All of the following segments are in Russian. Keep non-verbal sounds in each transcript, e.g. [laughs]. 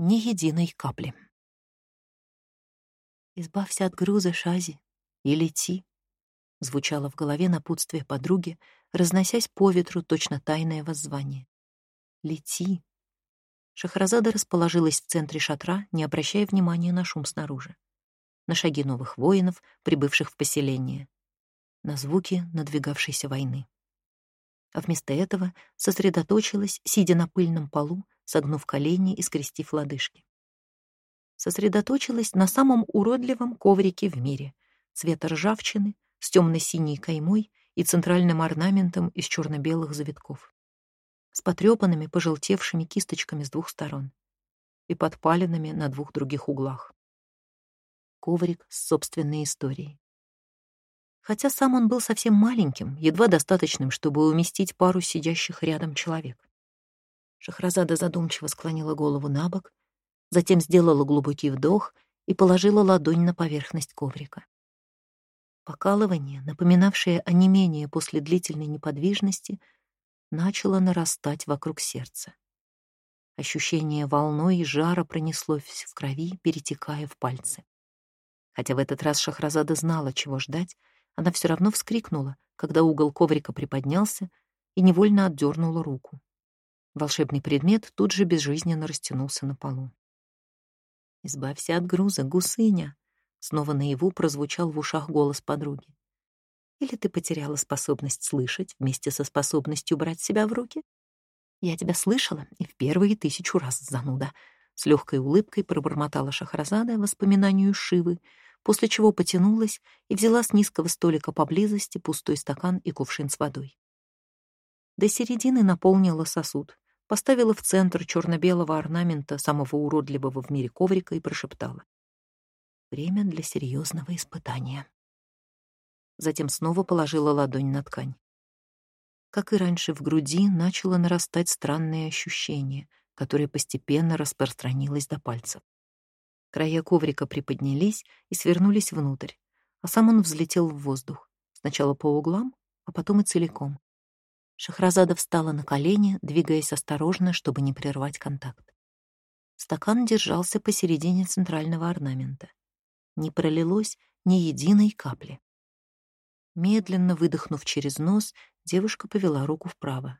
Ни единой капли. «Избавься от груза, Шази, и лети», — звучало в голове напутствие подруги, разносясь по ветру точно тайное воззвание. «Лети». Шахразада расположилась в центре шатра, не обращая внимания на шум снаружи, на шаги новых воинов, прибывших в поселение, на звуки надвигавшейся войны. А вместо этого сосредоточилась, сидя на пыльном полу, согнув колени и скрестив лодыжки. Сосредоточилась на самом уродливом коврике в мире — цвета ржавчины, с темно-синей каймой и центральным орнаментом из черно-белых завитков с потрепанными, пожелтевшими кисточками с двух сторон и подпаленными на двух других углах. Коврик с собственной историей. Хотя сам он был совсем маленьким, едва достаточным, чтобы уместить пару сидящих рядом человек. Шахразада задумчиво склонила голову на бок, затем сделала глубокий вдох и положила ладонь на поверхность коврика. Покалывание, напоминавшее онемение после длительной неподвижности, начало нарастать вокруг сердца. Ощущение волной и жара пронеслось в крови, перетекая в пальцы. Хотя в этот раз Шахразада знала, чего ждать, она все равно вскрикнула, когда угол коврика приподнялся и невольно отдернула руку. Волшебный предмет тут же безжизненно растянулся на полу. «Избавься от груза, гусыня!» Снова наяву прозвучал в ушах голос подруги. Или ты потеряла способность слышать вместе со способностью брать себя в руки? Я тебя слышала и в первые тысячу раз зануда. С легкой улыбкой пробормотала Шахразада воспоминанию Шивы, после чего потянулась и взяла с низкого столика поблизости пустой стакан и кувшин с водой. До середины наполнила сосуд, поставила в центр черно-белого орнамента самого уродливого в мире коврика и прошептала. Время для серьезного испытания затем снова положила ладонь на ткань. Как и раньше, в груди начало нарастать странное ощущение, которое постепенно распространилось до пальцев. Края коврика приподнялись и свернулись внутрь, а сам он взлетел в воздух, сначала по углам, а потом и целиком. Шахразада встала на колени, двигаясь осторожно, чтобы не прервать контакт. Стакан держался посередине центрального орнамента. Не пролилось ни единой капли. Медленно выдохнув через нос, девушка повела руку вправо.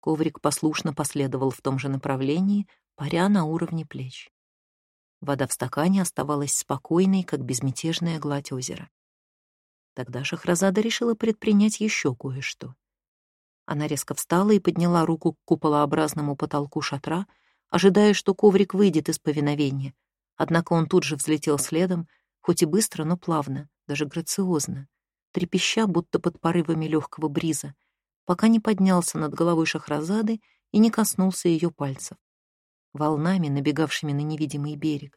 Коврик послушно последовал в том же направлении, паря на уровне плеч. Вода в стакане оставалась спокойной, как безмятежная гладь озера. Тогда Шахразада решила предпринять еще кое-что. Она резко встала и подняла руку к куполообразному потолку шатра, ожидая, что коврик выйдет из повиновения. Однако он тут же взлетел следом, хоть и быстро, но плавно, даже грациозно трепеща, будто под порывами легкого бриза, пока не поднялся над головой Шахразады и не коснулся ее пальцев, волнами, набегавшими на невидимый берег,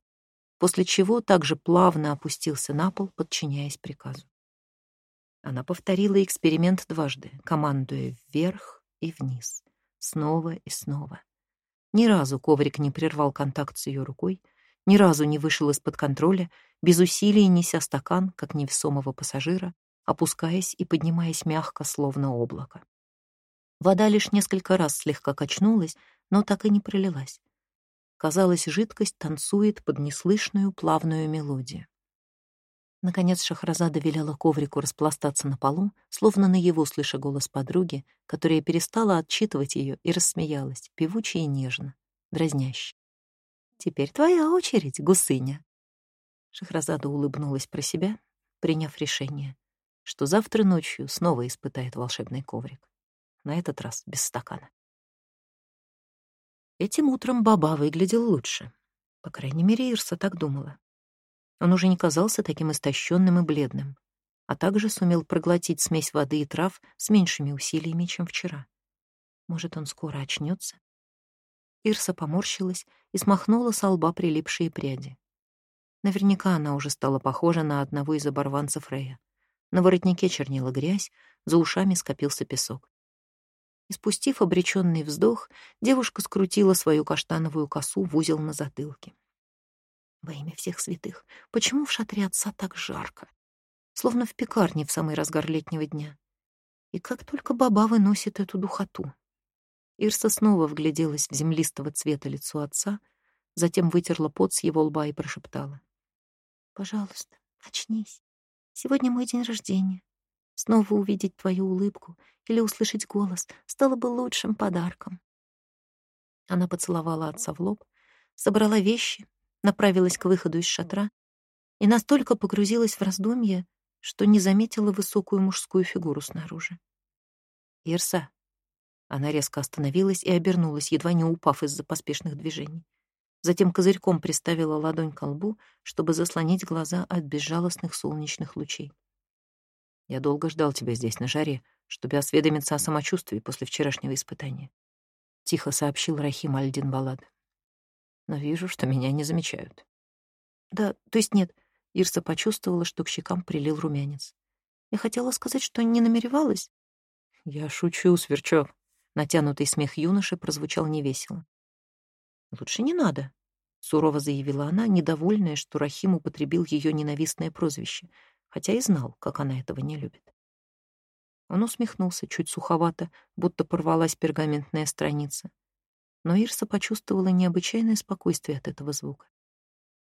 после чего также плавно опустился на пол, подчиняясь приказу. Она повторила эксперимент дважды, командуя вверх и вниз, снова и снова. Ни разу коврик не прервал контакт с ее рукой, ни разу не вышел из-под контроля, без усилий неся стакан, как невесомого пассажира, опускаясь и поднимаясь мягко, словно облако. Вода лишь несколько раз слегка качнулась, но так и не пролилась. Казалось, жидкость танцует под неслышную плавную мелодию. Наконец Шахразада велела коврику распластаться на полу, словно на его слыша голос подруги, которая перестала отчитывать ее и рассмеялась, певуче и нежно, дразняще. «Теперь твоя очередь, гусыня!» Шахразада улыбнулась про себя, приняв решение что завтра ночью снова испытает волшебный коврик. На этот раз без стакана. Этим утром Баба выглядел лучше. По крайней мере, Ирса так думала. Он уже не казался таким истощенным и бледным, а также сумел проглотить смесь воды и трав с меньшими усилиями, чем вчера. Может, он скоро очнется? Ирса поморщилась и смахнула с лба прилипшие пряди. Наверняка она уже стала похожа на одного из оборванцев Рея. На воротнике чернела грязь, за ушами скопился песок. Испустив обреченный вздох, девушка скрутила свою каштановую косу в узел на затылке. Во имя всех святых, почему в шатре отца так жарко? Словно в пекарне в самый разгар летнего дня. И как только баба выносит эту духоту. Ирса снова вгляделась в землистого цвета лицо отца, затем вытерла пот с его лба и прошептала. «Пожалуйста, очнись. Сегодня мой день рождения. Снова увидеть твою улыбку или услышать голос стало бы лучшим подарком». Она поцеловала отца в лоб, собрала вещи, направилась к выходу из шатра и настолько погрузилась в раздумье, что не заметила высокую мужскую фигуру снаружи. «Ирса!» Она резко остановилась и обернулась, едва не упав из-за поспешных движений. Затем козырьком приставила ладонь к лбу, чтобы заслонить глаза от безжалостных солнечных лучей. «Я долго ждал тебя здесь, на жаре, чтобы осведомиться о самочувствии после вчерашнего испытания», — тихо сообщил Рахим Альдин-Балад. «Но вижу, что меня не замечают». «Да, то есть нет, Ирса почувствовала, что к щекам прилил румянец. Я хотела сказать, что не намеревалась. Я шучу, Сверчок. Натянутый смех юноши прозвучал невесело. Лучше не надо, сурово заявила она, недовольная, что Рахим употребил ее ненавистное прозвище, хотя и знал, как она этого не любит. Он усмехнулся чуть суховато, будто порвалась пергаментная страница. Но Ирса почувствовала необычайное спокойствие от этого звука.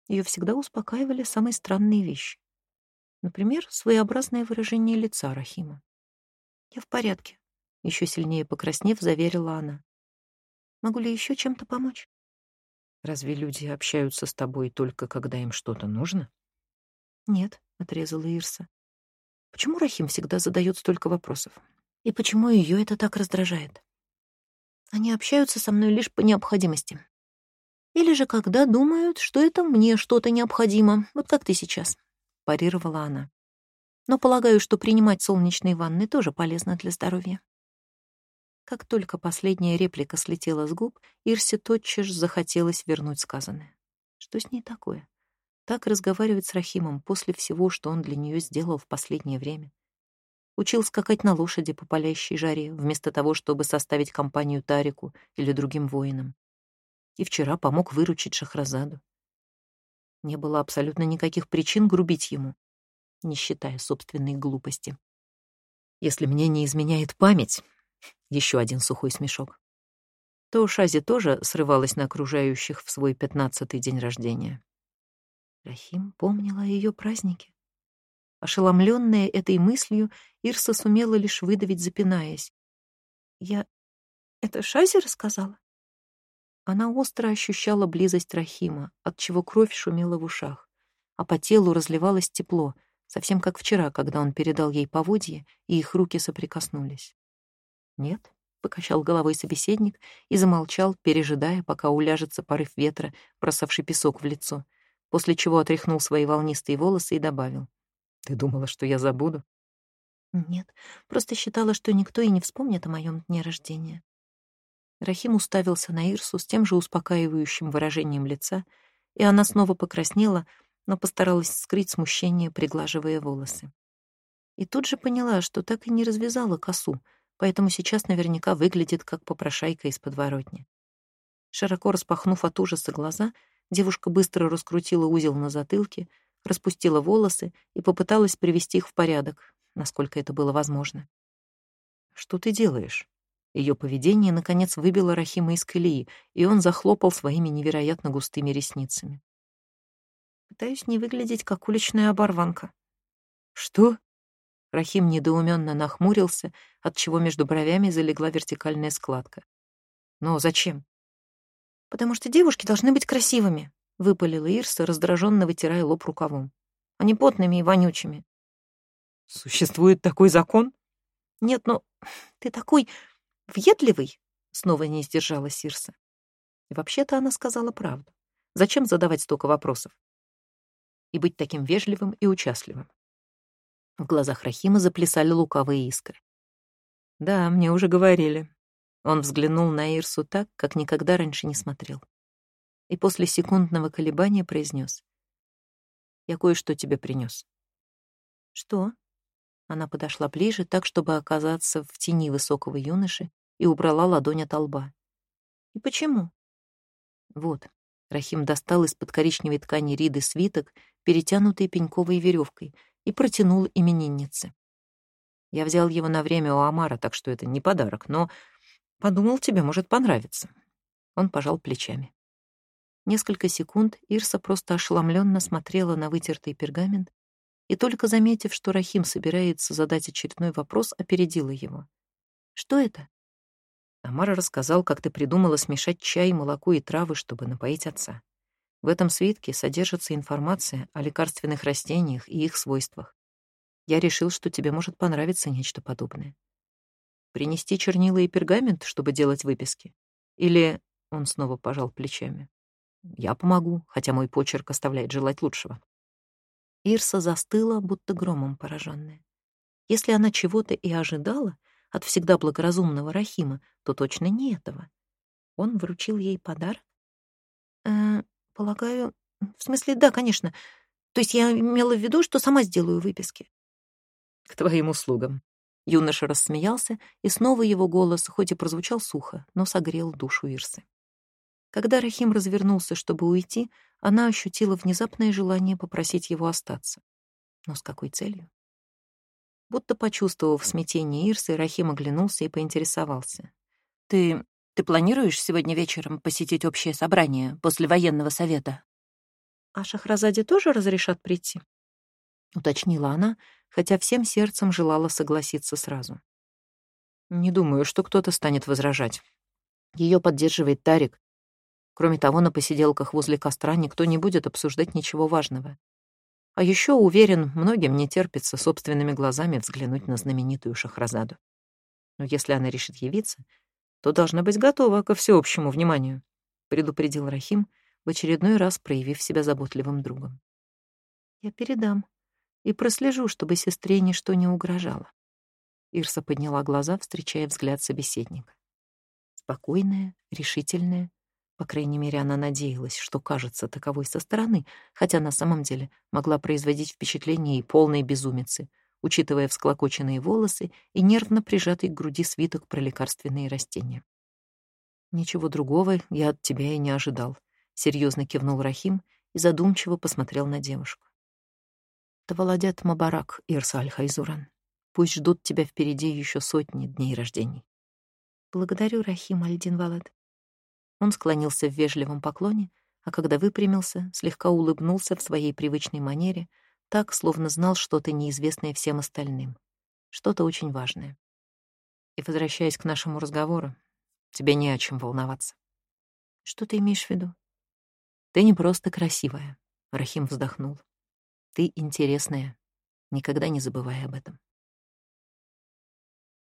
Ее всегда успокаивали самые странные вещи. Например, своеобразное выражение лица Рахима. «Я в порядке», — еще сильнее покраснев, заверила она. «Могу ли еще чем-то помочь?» «Разве люди общаются с тобой только когда им что-то нужно?» «Нет», — отрезала Ирса. «Почему Рахим всегда задает столько вопросов? И почему ее это так раздражает?» «Они общаются со мной лишь по необходимости», или же когда думают, что это мне что-то необходимо, вот как ты сейчас», — парировала она. «Но полагаю, что принимать солнечные ванны тоже полезно для здоровья». Как только последняя реплика слетела с губ, Ирсе тотчас захотелось вернуть сказанное. Что с ней такое? Так разговаривать с Рахимом после всего, что он для нее сделал в последнее время. Учил скакать на лошади по палящей жаре, вместо того, чтобы составить компанию Тарику или другим воинам и вчера помог выручить Шахразаду. Не было абсолютно никаких причин грубить ему, не считая собственной глупости. Если мне не изменяет память, [laughs] еще один сухой смешок, то Шази тоже срывалась на окружающих в свой пятнадцатый день рождения. Рахим помнила о ее празднике. Ошеломленная этой мыслью, Ирса сумела лишь выдавить, запинаясь. «Я... Это Шази рассказала?» Она остро ощущала близость Рахима, отчего кровь шумела в ушах, а по телу разливалось тепло, совсем как вчера, когда он передал ей поводье, и их руки соприкоснулись. «Нет», — покачал головой собеседник и замолчал, пережидая, пока уляжется порыв ветра, бросавший песок в лицо, после чего отряхнул свои волнистые волосы и добавил. «Ты думала, что я забуду?» «Нет, просто считала, что никто и не вспомнит о моем дне рождения. Рахим уставился на Ирсу с тем же успокаивающим выражением лица, и она снова покраснела, но постаралась скрыть смущение, приглаживая волосы. И тут же поняла, что так и не развязала косу, поэтому сейчас наверняка выглядит как попрошайка из подворотни. Широко распахнув от ужаса глаза, девушка быстро раскрутила узел на затылке, распустила волосы и попыталась привести их в порядок, насколько это было возможно. «Что ты делаешь?» Ее поведение, наконец, выбило Рахима из колеи, и он захлопал своими невероятно густыми ресницами. «Пытаюсь не выглядеть, как уличная оборванка». «Что?» Рахим недоуменно нахмурился, отчего между бровями залегла вертикальная складка. «Но зачем?» «Потому что девушки должны быть красивыми», — выпалила Ирса, раздраженно вытирая лоб рукавом. «А не потными и вонючими». «Существует такой закон?» «Нет, но ты такой «Въедливый?» — снова не сдержала Сирса. И вообще-то она сказала правду. Зачем задавать столько вопросов? И быть таким вежливым и участливым. В глазах Рахима заплясали лукавые искры. «Да, мне уже говорили». Он взглянул на Ирсу так, как никогда раньше не смотрел. И после секундного колебания произнес. «Я кое-что тебе принес». «Что?» Она подошла ближе, так, чтобы оказаться в тени высокого юноши, и убрала ладонь от лба. «И почему?» «Вот». Рахим достал из-под коричневой ткани Риды свиток, перетянутый пеньковой веревкой, и протянул имениннице. Я взял его на время у Амара, так что это не подарок, но подумал, тебе может понравиться. Он пожал плечами. Несколько секунд Ирса просто ошеломленно смотрела на вытертый пергамент и только заметив, что Рахим собирается задать очередной вопрос, опередила его. «Что это?» Амара рассказал, как ты придумала смешать чай, молоко и травы, чтобы напоить отца. В этом свитке содержится информация о лекарственных растениях и их свойствах. Я решил, что тебе может понравиться нечто подобное. Принести чернила и пергамент, чтобы делать выписки? Или... Он снова пожал плечами. Я помогу, хотя мой почерк оставляет желать лучшего. Ирса застыла, будто громом пораженная. Если она чего-то и ожидала от всегда благоразумного Рахима, то точно не этого. Он вручил ей подарок? Э, полагаю... В смысле, да, конечно. То есть я имела в виду, что сама сделаю выписки. К твоим услугам. Юноша рассмеялся, и снова его голос, хоть и прозвучал сухо, но согрел душу Ирсы. Когда Рахим развернулся, чтобы уйти, она ощутила внезапное желание попросить его остаться. Но с какой целью? Будто почувствовав смятение Ирсы, Рахим оглянулся и поинтересовался. «Ты... ты планируешь сегодня вечером посетить общее собрание после военного совета?» «А Шахразаде тоже разрешат прийти?» — уточнила она, хотя всем сердцем желала согласиться сразу. «Не думаю, что кто-то станет возражать. Ее поддерживает Тарик. Кроме того, на посиделках возле костра никто не будет обсуждать ничего важного. А еще, уверен, многим не терпится собственными глазами взглянуть на знаменитую Шахразаду. Но если она решит явиться, то должна быть готова ко всеобщему вниманию», — предупредил Рахим, в очередной раз проявив себя заботливым другом. «Я передам и прослежу, чтобы сестре ничто не угрожало». Ирса подняла глаза, встречая взгляд собеседника. Спокойная, решительная, по крайней мере, она надеялась, что кажется таковой со стороны, хотя на самом деле могла производить впечатление и полной безумицы, учитывая всклокоченные волосы и нервно прижатый к груди свиток про лекарственные растения. «Ничего другого я от тебя и не ожидал», — серьезно кивнул Рахим и задумчиво посмотрел на девушку. «Таваладят Мабарак, Ирса Аль-Хайзуран. Пусть ждут тебя впереди еще сотни дней рождений». «Благодарю, Рахим Альдин-Валад», он склонился в вежливом поклоне, а когда выпрямился, слегка улыбнулся в своей привычной манере, так, словно знал что-то неизвестное всем остальным. Что-то очень важное. И, возвращаясь к нашему разговору, тебе не о чем волноваться. Что ты имеешь в виду? Ты не просто красивая, — Рахим вздохнул. Ты интересная. Никогда не забывай об этом.